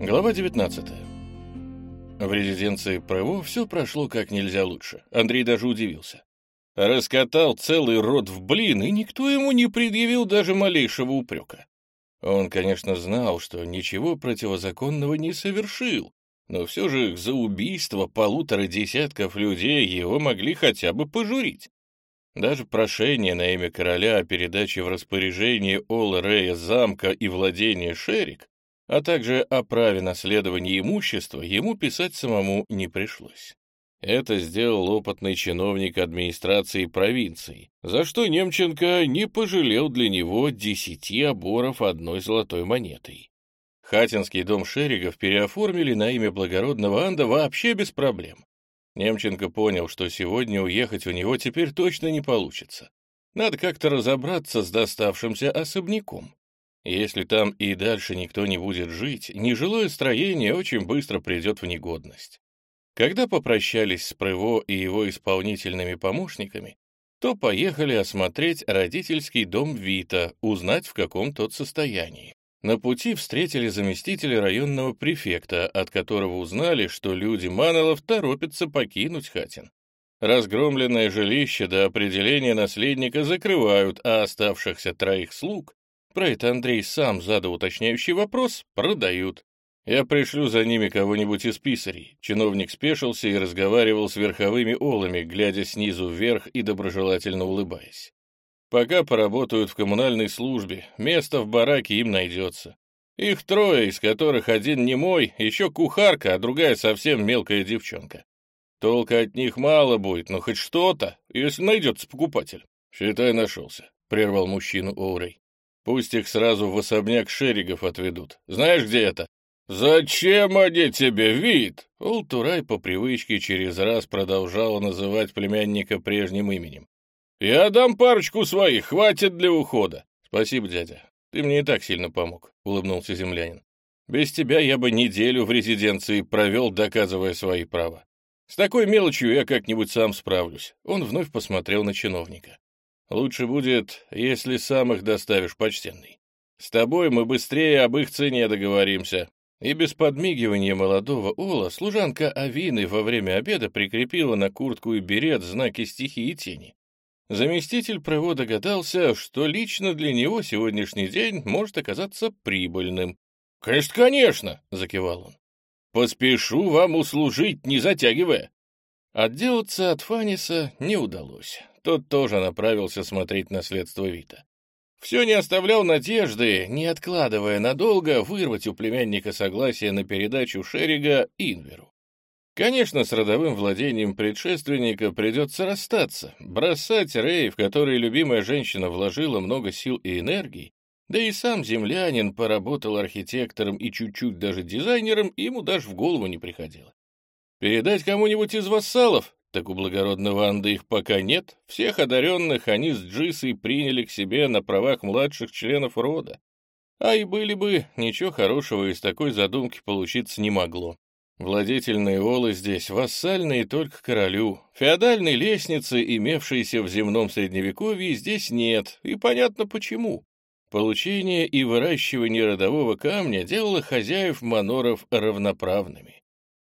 Глава 19. В резиденции ПРО все прошло как нельзя лучше. Андрей даже удивился. Раскатал целый рот в блин, и никто ему не предъявил даже малейшего упрека. Он, конечно, знал, что ничего противозаконного не совершил, но все же за убийство полутора десятков людей его могли хотя бы пожурить. Даже прошение на имя короля о передаче в распоряжение Ола Рея замка и владения Шерик а также о праве наследования имущества ему писать самому не пришлось. Это сделал опытный чиновник администрации провинции, за что Немченко не пожалел для него десяти оборов одной золотой монетой. Хатинский дом Шеригов переоформили на имя благородного Анда вообще без проблем. Немченко понял, что сегодня уехать у него теперь точно не получится. Надо как-то разобраться с доставшимся особняком. Если там и дальше никто не будет жить, нежилое строение очень быстро придет в негодность. Когда попрощались с Прыво и его исполнительными помощниками, то поехали осмотреть родительский дом Вита, узнать, в каком тот состоянии. На пути встретили заместителя районного префекта, от которого узнали, что люди Манолов торопятся покинуть Хатин. Разгромленное жилище до определения наследника закрывают, а оставшихся троих слуг про это Андрей сам задал уточняющий вопрос, продают. Я пришлю за ними кого-нибудь из писарей. Чиновник спешился и разговаривал с верховыми олами, глядя снизу вверх и доброжелательно улыбаясь. Пока поработают в коммунальной службе, место в бараке им найдется. Их трое, из которых один не мой, еще кухарка, а другая совсем мелкая девчонка. Толка от них мало будет, но хоть что-то, если найдется покупатель. Считай, нашелся, — прервал мужчину Оурей. Пусть их сразу в особняк Шеригов отведут. Знаешь, где это?» «Зачем они тебе, вид?» Ултурай по привычке через раз продолжал называть племянника прежним именем. «Я дам парочку своих, хватит для ухода». «Спасибо, дядя. Ты мне и так сильно помог», — улыбнулся землянин. «Без тебя я бы неделю в резиденции провел, доказывая свои права. С такой мелочью я как-нибудь сам справлюсь». Он вновь посмотрел на чиновника. Лучше будет, если сам их доставишь, почтенный. С тобой мы быстрее об их цене договоримся». И без подмигивания молодого Ола служанка Авины во время обеда прикрепила на куртку и берет знаки стихии и тени. Заместитель Право догадался, что лично для него сегодняшний день может оказаться прибыльным. «Конечно, конечно!» — закивал он. «Поспешу вам услужить, не затягивая». Отделаться от Фаниса не удалось тот тоже направился смотреть наследство Вита. Все не оставлял надежды, не откладывая надолго, вырвать у племянника согласие на передачу Шерига Инверу. Конечно, с родовым владением предшественника придется расстаться, бросать Рей, в который любимая женщина вложила много сил и энергии, да и сам землянин поработал архитектором и чуть-чуть даже дизайнером, ему даже в голову не приходило. Передать кому-нибудь из вассалов? Так у благородного Анды их пока нет. Всех одаренных они с Джисой приняли к себе на правах младших членов рода. А и были бы, ничего хорошего из такой задумки получиться не могло. Владетельные олы здесь вассальные только королю. Феодальной лестницы, имевшейся в земном средневековье, здесь нет, и понятно почему. Получение и выращивание родового камня делало хозяев маноров равноправными.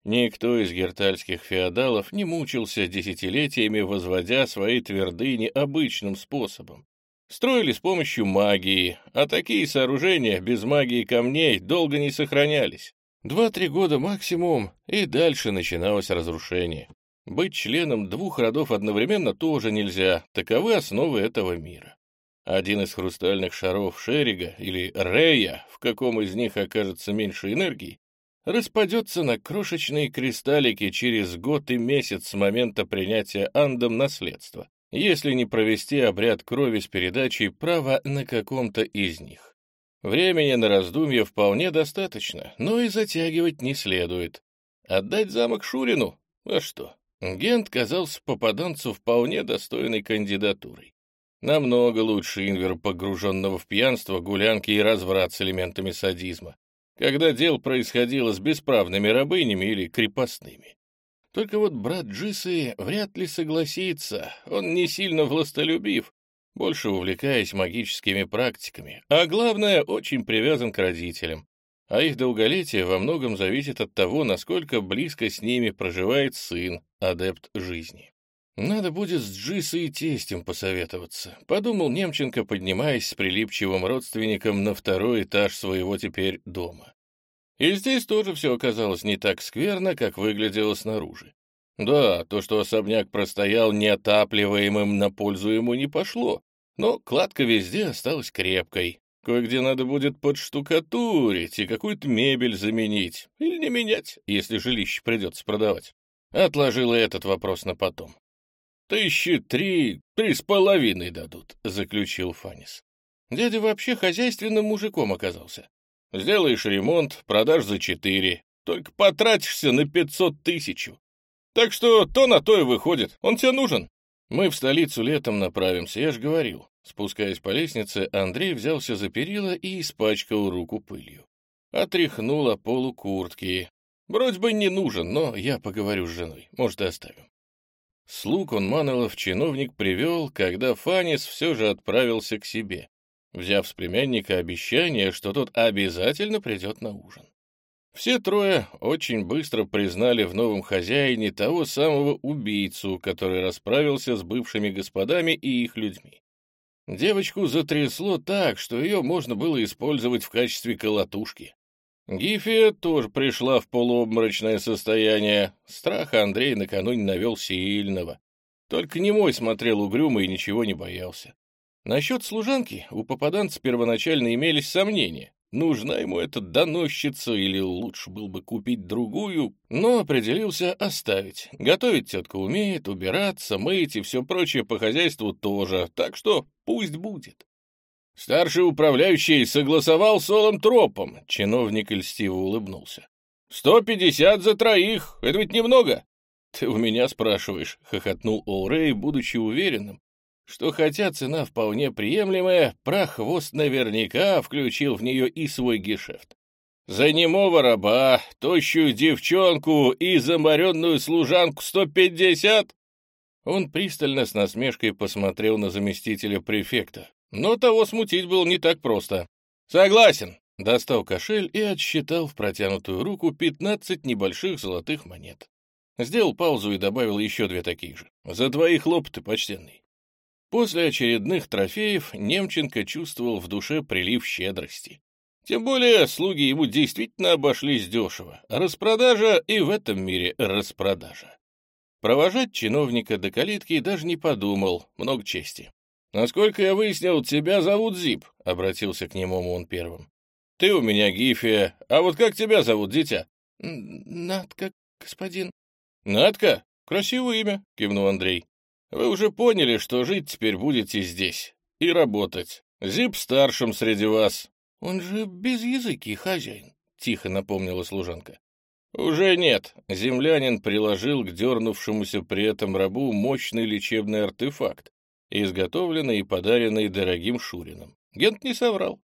Никто из гертальских феодалов не мучился десятилетиями, возводя свои твердыни обычным способом. Строили с помощью магии, а такие сооружения без магии камней долго не сохранялись. Два-три года максимум, и дальше начиналось разрушение. Быть членом двух родов одновременно тоже нельзя, таковы основы этого мира. Один из хрустальных шаров Шерига или Рея, в каком из них окажется меньше энергии, распадется на крошечные кристаллики через год и месяц с момента принятия Андом наследства, если не провести обряд крови с передачей права на каком-то из них. Времени на раздумье вполне достаточно, но и затягивать не следует. Отдать замок Шурину? А что? Гент казался попаданцу вполне достойной кандидатурой. Намного лучше Инвера, погруженного в пьянство, гулянки и разврат с элементами садизма когда дело происходило с бесправными рабынями или крепостными. Только вот брат Джисы вряд ли согласится, он не сильно властолюбив, больше увлекаясь магическими практиками, а главное, очень привязан к родителям. а их долголетие во многом зависит от того, насколько близко с ними проживает сын, адепт жизни. «Надо будет с Джисой и тестем посоветоваться», — подумал Немченко, поднимаясь с прилипчивым родственником на второй этаж своего теперь дома. И здесь тоже все оказалось не так скверно, как выглядело снаружи. Да, то, что особняк простоял неотапливаемым, на пользу ему не пошло, но кладка везде осталась крепкой. Кое-где надо будет подштукатурить и какую-то мебель заменить. Или не менять, если жилище придется продавать. Отложила этот вопрос на потом. «Тысячи три, три с половиной дадут», — заключил Фанис. Дядя вообще хозяйственным мужиком оказался. Сделаешь ремонт, продашь за четыре, только потратишься на пятьсот тысяч. Так что то на то и выходит, он тебе нужен. Мы в столицу летом направимся, я ж говорил. Спускаясь по лестнице, Андрей взялся за перила и испачкал руку пылью. Отряхнула полу куртки. Вроде бы не нужен, но я поговорю с женой, может, и оставим. Слуг он Манолов чиновник привел, когда Фанис все же отправился к себе, взяв с племянника обещание, что тот обязательно придет на ужин. Все трое очень быстро признали в новом хозяине того самого убийцу, который расправился с бывшими господами и их людьми. Девочку затрясло так, что ее можно было использовать в качестве колотушки. Гифия тоже пришла в полуобморочное состояние. Страха Андрей накануне навел сильного. Только немой смотрел угрюмо и ничего не боялся. Насчет служанки у попаданца первоначально имелись сомнения. Нужна ему эта доносчица или лучше был бы купить другую, но определился оставить. Готовить тетка умеет, убираться, мыть и все прочее по хозяйству тоже, так что пусть будет. Старший управляющий согласовал с Олом Тропом, чиновник льстиво улыбнулся. «Сто пятьдесят за троих, это ведь немного?» «Ты у меня спрашиваешь», — хохотнул Олрей, будучи уверенным, что хотя цена вполне приемлемая, прохвост наверняка включил в нее и свой гешефт. За немого раба, тощую девчонку и заморенную служанку сто пятьдесят? Он пристально с насмешкой посмотрел на заместителя префекта, но того смутить было не так просто. «Согласен», — достал кошель и отсчитал в протянутую руку пятнадцать небольших золотых монет. Сделал паузу и добавил еще две таких же. «За твои хлопоты, почтенный». После очередных трофеев Немченко чувствовал в душе прилив щедрости. Тем более слуги ему действительно обошлись дешево. Распродажа и в этом мире распродажа. Провожать чиновника до калитки даже не подумал, много чести. «Насколько я выяснил, тебя зовут Зип», — обратился к нему он первым. «Ты у меня Гифия, а вот как тебя зовут, дитя?» «Надка, господин». «Надка? Красивое имя», — кивнул Андрей. Вы уже поняли, что жить теперь будете здесь. И работать. Зип старшим среди вас. Он же без языки хозяин, — тихо напомнила служанка. Уже нет. Землянин приложил к дернувшемуся при этом рабу мощный лечебный артефакт, изготовленный и подаренный дорогим Шурином. Гент не соврал.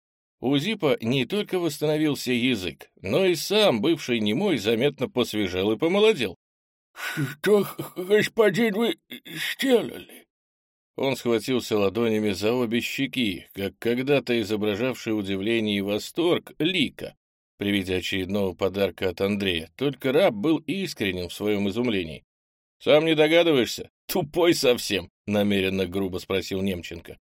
У Зипа не только восстановился язык, но и сам бывший немой заметно посвежел и помолодел. «Что, господин, вы сделали?» Он схватился ладонями за обе щеки, как когда-то изображавший удивление и восторг Лика при виде очередного подарка от Андрея. Только раб был искренен в своем изумлении. «Сам не догадываешься? Тупой совсем!» — намеренно грубо спросил Немченко.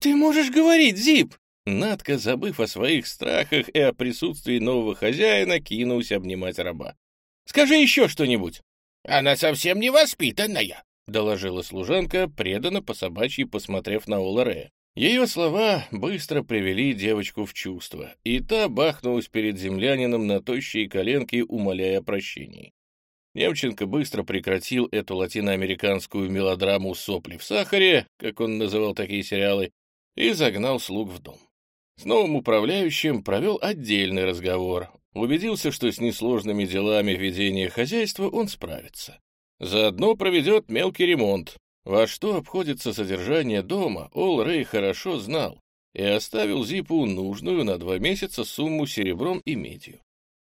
«Ты можешь говорить, Зип!» Надка, забыв о своих страхах и о присутствии нового хозяина, кинулся обнимать раба. «Скажи еще что-нибудь!» Она совсем невоспитанная, — доложила служанка, преданно по собачьи посмотрев на Оларея. Ее слова быстро привели девочку в чувство, и та бахнулась перед землянином на тощие коленки, умоляя о прощении. Немченко быстро прекратил эту латиноамериканскую мелодраму «Сопли в сахаре», как он называл такие сериалы, и загнал слуг в дом. С новым управляющим провел отдельный разговор, убедился, что с несложными делами ведения хозяйства он справится. Заодно проведет мелкий ремонт. Во что обходится содержание дома, Ол Рэй хорошо знал и оставил Зипу нужную на два месяца сумму серебром и медью.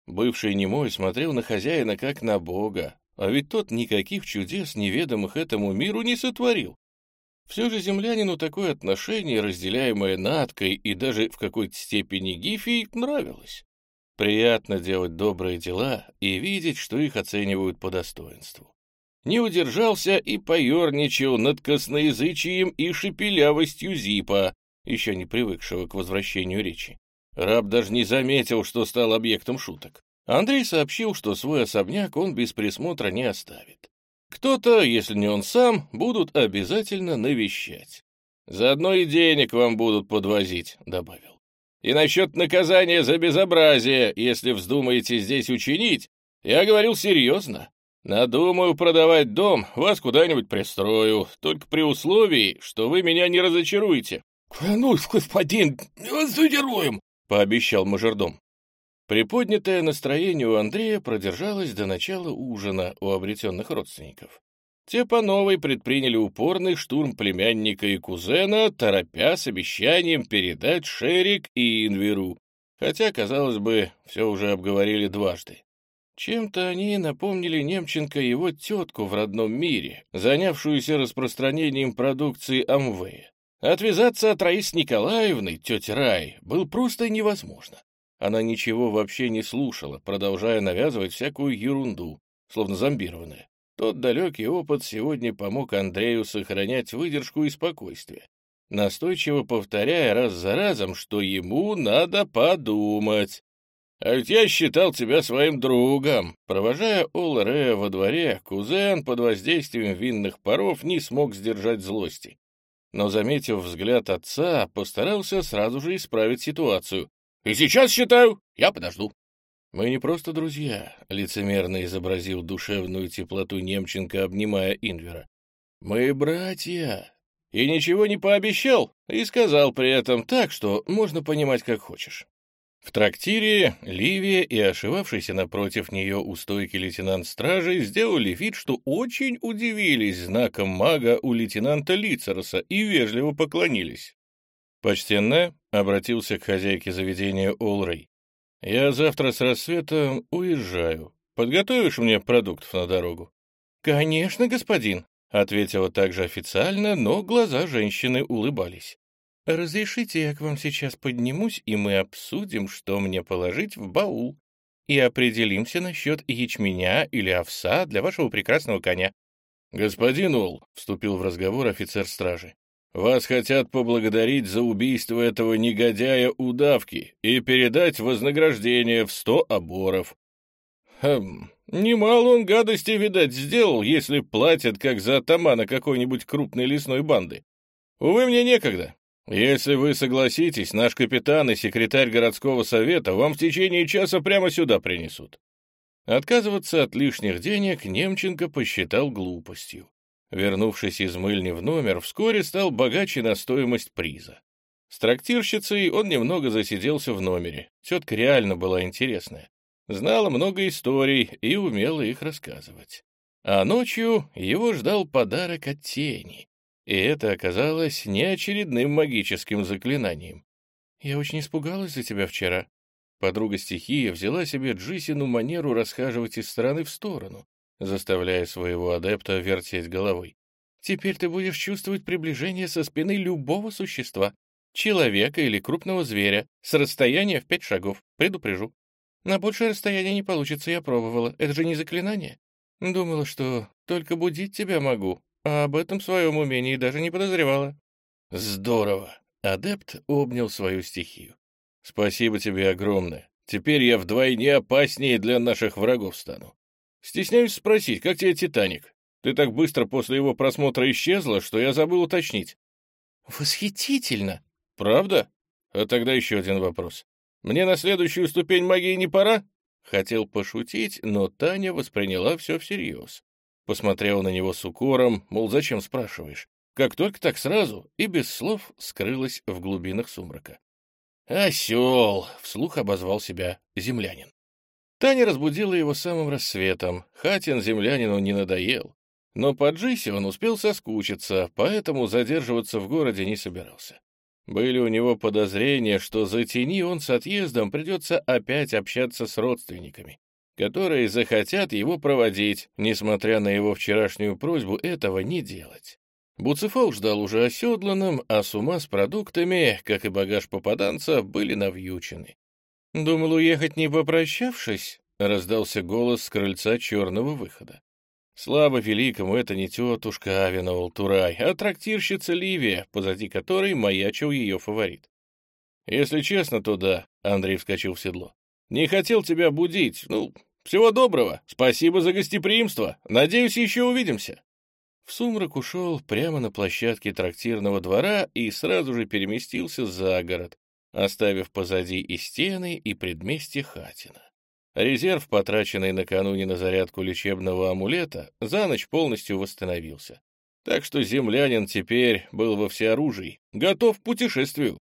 Бывший немой смотрел на хозяина как на бога, а ведь тот никаких чудес, неведомых этому миру, не сотворил. Все же землянину такое отношение, разделяемое Наткой и даже в какой-то степени Гифией, нравилось. Приятно делать добрые дела и видеть, что их оценивают по достоинству. Не удержался и поерничал над косноязычием и шепелявостью Зипа, еще не привыкшего к возвращению речи. Раб даже не заметил, что стал объектом шуток. Андрей сообщил, что свой особняк он без присмотра не оставит. Кто-то, если не он сам, будут обязательно навещать. «Заодно и денег вам будут подвозить», — добавил. «И насчет наказания за безобразие, если вздумаете здесь учинить, я говорил серьезно. Надумаю продавать дом, вас куда-нибудь пристрою, только при условии, что вы меня не разочаруете». «Ну, господин, разочаруем», — пообещал мажордом. Приподнятое настроение у Андрея продержалось до начала ужина у обретенных родственников. Те по новой предприняли упорный штурм племянника и кузена, торопя с обещанием передать Шерик и Инверу, хотя, казалось бы, все уже обговорили дважды. Чем-то они напомнили Немченко его тетку в родном мире, занявшуюся распространением продукции Амвея. Отвязаться от Раисы Николаевны, тети Рай, было просто невозможно. Она ничего вообще не слушала, продолжая навязывать всякую ерунду, словно зомбированная. Тот далекий опыт сегодня помог Андрею сохранять выдержку и спокойствие, настойчиво повторяя раз за разом, что ему надо подумать. «А ведь я считал тебя своим другом». Провожая Оларея во дворе, кузен под воздействием винных паров не смог сдержать злости. Но, заметив взгляд отца, постарался сразу же исправить ситуацию. «И сейчас считаю, я подожду». «Мы не просто друзья», — лицемерно изобразил душевную теплоту Немченко, обнимая Инвера. «Мы братья». И ничего не пообещал, и сказал при этом так, что можно понимать, как хочешь. В трактире Ливия и ошивавшийся напротив нее у стойки лейтенант стражи сделали вид, что очень удивились знаком мага у лейтенанта Лицероса и вежливо поклонились. «Почтенная», — обратился к хозяйке заведения Олрей, «Я завтра с рассветом уезжаю. Подготовишь мне продуктов на дорогу?» «Конечно, господин», — ответила также официально, но глаза женщины улыбались. «Разрешите, я к вам сейчас поднимусь, и мы обсудим, что мне положить в баул, и определимся насчет ячменя или овса для вашего прекрасного коня». «Господин Ол», — вступил в разговор офицер стражи, вас хотят поблагодарить за убийство этого негодяя удавки и передать вознаграждение в сто оборов. Хм, немало он гадости, видать, сделал, если платят как за атамана какой-нибудь крупной лесной банды. Увы, мне некогда. Если вы согласитесь, наш капитан и секретарь городского совета вам в течение часа прямо сюда принесут. Отказываться от лишних денег Немченко посчитал глупостью. Вернувшись из мыльни в номер, вскоре стал богаче на стоимость приза. С трактирщицей он немного засиделся в номере. Тетка реально была интересная. Знала много историй и умела их рассказывать. А ночью его ждал подарок от тени. И это оказалось не очередным магическим заклинанием. «Я очень испугалась за тебя вчера». Подруга стихия взяла себе Джисину манеру расхаживать из стороны в сторону, заставляя своего адепта вертеть головой. «Теперь ты будешь чувствовать приближение со спины любого существа, человека или крупного зверя, с расстояния в пять шагов, предупрежу. На большее расстояние не получится, я пробовала. Это же не заклинание. Думала, что только будить тебя могу, а об этом своем умении даже не подозревала». «Здорово!» — адепт обнял свою стихию. «Спасибо тебе огромное. Теперь я вдвойне опаснее для наших врагов стану. Стесняюсь спросить, как тебе «Титаник»? Ты так быстро после его просмотра исчезла, что я забыл уточнить. Восхитительно. Правда? А тогда еще один вопрос. Мне на следующую ступень магии не пора? Хотел пошутить, но Таня восприняла все всерьез. Посмотрела на него с укором, мол, зачем спрашиваешь? Как только так сразу, и без слов скрылась в глубинах сумрака. «Осел!» — вслух обозвал себя землянин. Таня разбудила его самым рассветом. Хатин землянину не надоел. Но по Джисе он успел соскучиться, поэтому задерживаться в городе не собирался. Были у него подозрения, что за тени он с отъездом придется опять общаться с родственниками, которые захотят его проводить, несмотря на его вчерашнюю просьбу этого не делать. Буцефол ждал уже оседланным, а с ума с продуктами, как и багаж попаданца, были навьючены. «Думал уехать, не попрощавшись?» — раздался голос с крыльца черного выхода. Слава великому, это не тетушка Авина Ултурай, а трактирщица Ливия, позади которой маячил ее фаворит. «Если честно, то да», — Андрей вскочил в седло. «Не хотел тебя будить. Ну, всего доброго. Спасибо за гостеприимство. Надеюсь, еще увидимся». В сумрак ушел прямо на площадке трактирного двора и сразу же переместился за город, оставив позади и стены, и предместье Хатина. Резерв, потраченный накануне на зарядку лечебного амулета, за ночь полностью восстановился. Так что землянин теперь был во всеоружии, готов к путешествию.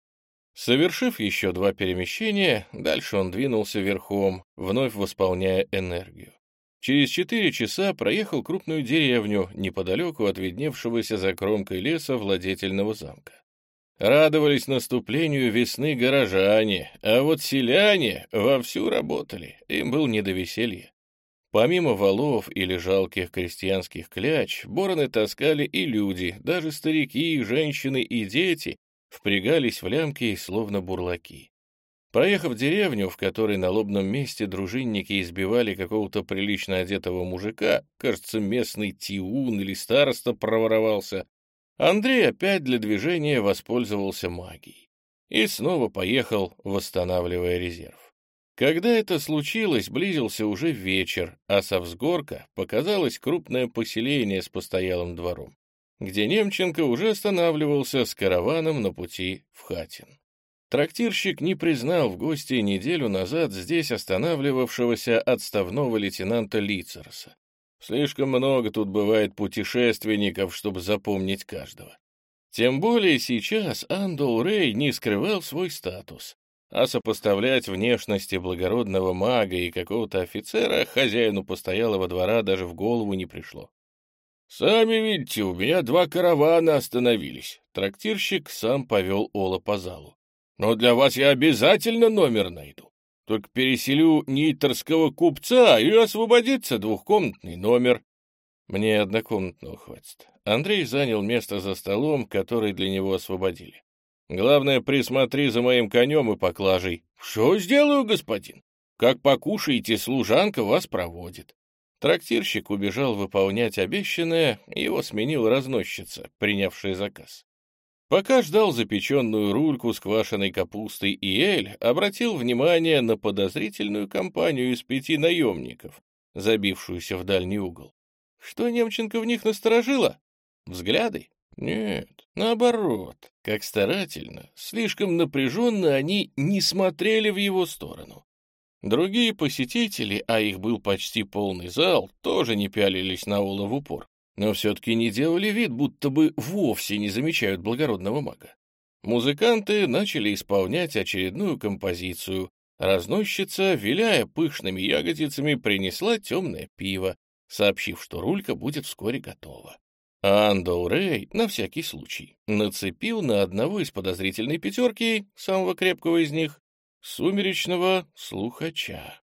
Совершив еще два перемещения, дальше он двинулся верхом, вновь восполняя энергию. Через четыре часа проехал крупную деревню неподалеку от видневшегося за кромкой леса владетельного замка. Радовались наступлению весны горожане, а вот селяне вовсю работали, им был не до веселья. Помимо валов или жалких крестьянских кляч, бороны таскали и люди, даже старики, женщины и дети, впрягались в лямки, словно бурлаки. Проехав деревню, в которой на лобном месте дружинники избивали какого-то прилично одетого мужика, кажется, местный тиун или староста проворовался, Андрей опять для движения воспользовался магией и снова поехал, восстанавливая резерв. Когда это случилось, близился уже вечер, а со взгорка показалось крупное поселение с постоялым двором где Немченко уже останавливался с караваном на пути в Хатин. Трактирщик не признал в гости неделю назад здесь останавливавшегося отставного лейтенанта Лицерса. Слишком много тут бывает путешественников, чтобы запомнить каждого. Тем более сейчас Андол Рей не скрывал свой статус, а сопоставлять внешности благородного мага и какого-то офицера хозяину постоялого двора даже в голову не пришло. «Сами видите, у меня два каравана остановились». Трактирщик сам повел Ола по залу. «Но для вас я обязательно номер найду. Только переселю нитерского купца и освободится двухкомнатный номер». «Мне однокомнатного хватит». Андрей занял место за столом, который для него освободили. «Главное, присмотри за моим конем и поклажей». «Что сделаю, господин? Как покушаете, служанка вас проводит». Трактирщик убежал выполнять обещанное, его сменил разносчица, принявшая заказ. Пока ждал запеченную рульку с квашеной капустой и эль, обратил внимание на подозрительную компанию из пяти наемников, забившуюся в дальний угол. Что Немченко в них насторожило? Взгляды? Нет, наоборот, как старательно, слишком напряженно они не смотрели в его сторону. Другие посетители, а их был почти полный зал, тоже не пялились на Ола в упор, но все-таки не делали вид, будто бы вовсе не замечают благородного мага. Музыканты начали исполнять очередную композицию. Разносчица, виляя пышными ягодицами, принесла темное пиво, сообщив, что рулька будет вскоре готова. А Андоу Рэй, на всякий случай, нацепил на одного из подозрительной пятерки, самого крепкого из них, сумеречного слухача.